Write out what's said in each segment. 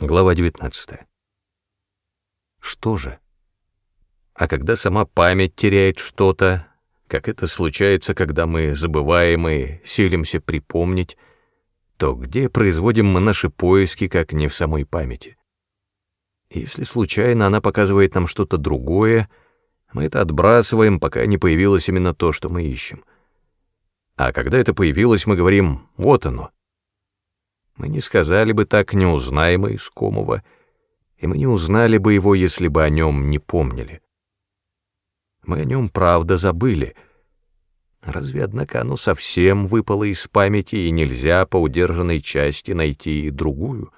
Глава 19. Что же? А когда сама память теряет что-то, как это случается, когда мы забываем и силимся припомнить, то где производим мы наши поиски, как не в самой памяти? Если случайно она показывает нам что-то другое, мы это отбрасываем, пока не появилось именно то, что мы ищем. А когда это появилось, мы говорим «вот оно». Мы не сказали бы так неузнаемо искомого, и мы не узнали бы его, если бы о нем не помнили. Мы о нем правда забыли. Разве, однако, оно совсем выпало из памяти, и нельзя по удержанной части найти другую?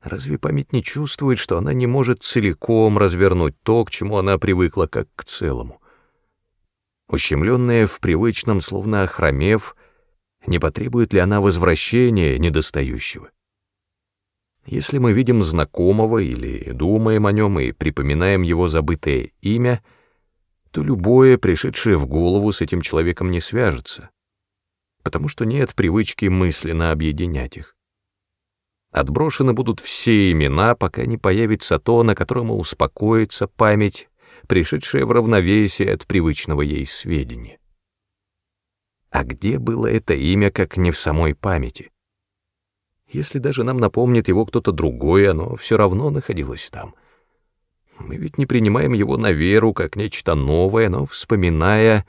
Разве память не чувствует, что она не может целиком развернуть то, к чему она привыкла, как к целому? Ущемленная в привычном, словно охромев, не потребует ли она возвращения недостающего. Если мы видим знакомого или думаем о нем и припоминаем его забытое имя, то любое, пришедшее в голову, с этим человеком не свяжется, потому что нет привычки мысленно объединять их. Отброшены будут все имена, пока не появится то, на котором успокоится память, пришедшая в равновесие от привычного ей сведения. А где было это имя, как не в самой памяти? Если даже нам напомнит его кто-то другой, оно все равно находилось там. Мы ведь не принимаем его на веру, как нечто новое, но, вспоминая,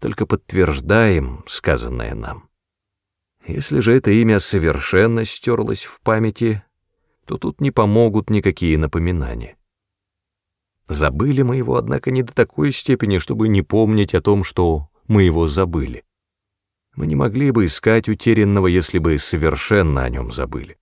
только подтверждаем сказанное нам. Если же это имя совершенно стерлось в памяти, то тут не помогут никакие напоминания. Забыли мы его, однако, не до такой степени, чтобы не помнить о том, что мы его забыли. Мы не могли бы искать утерянного, если бы совершенно о нем забыли.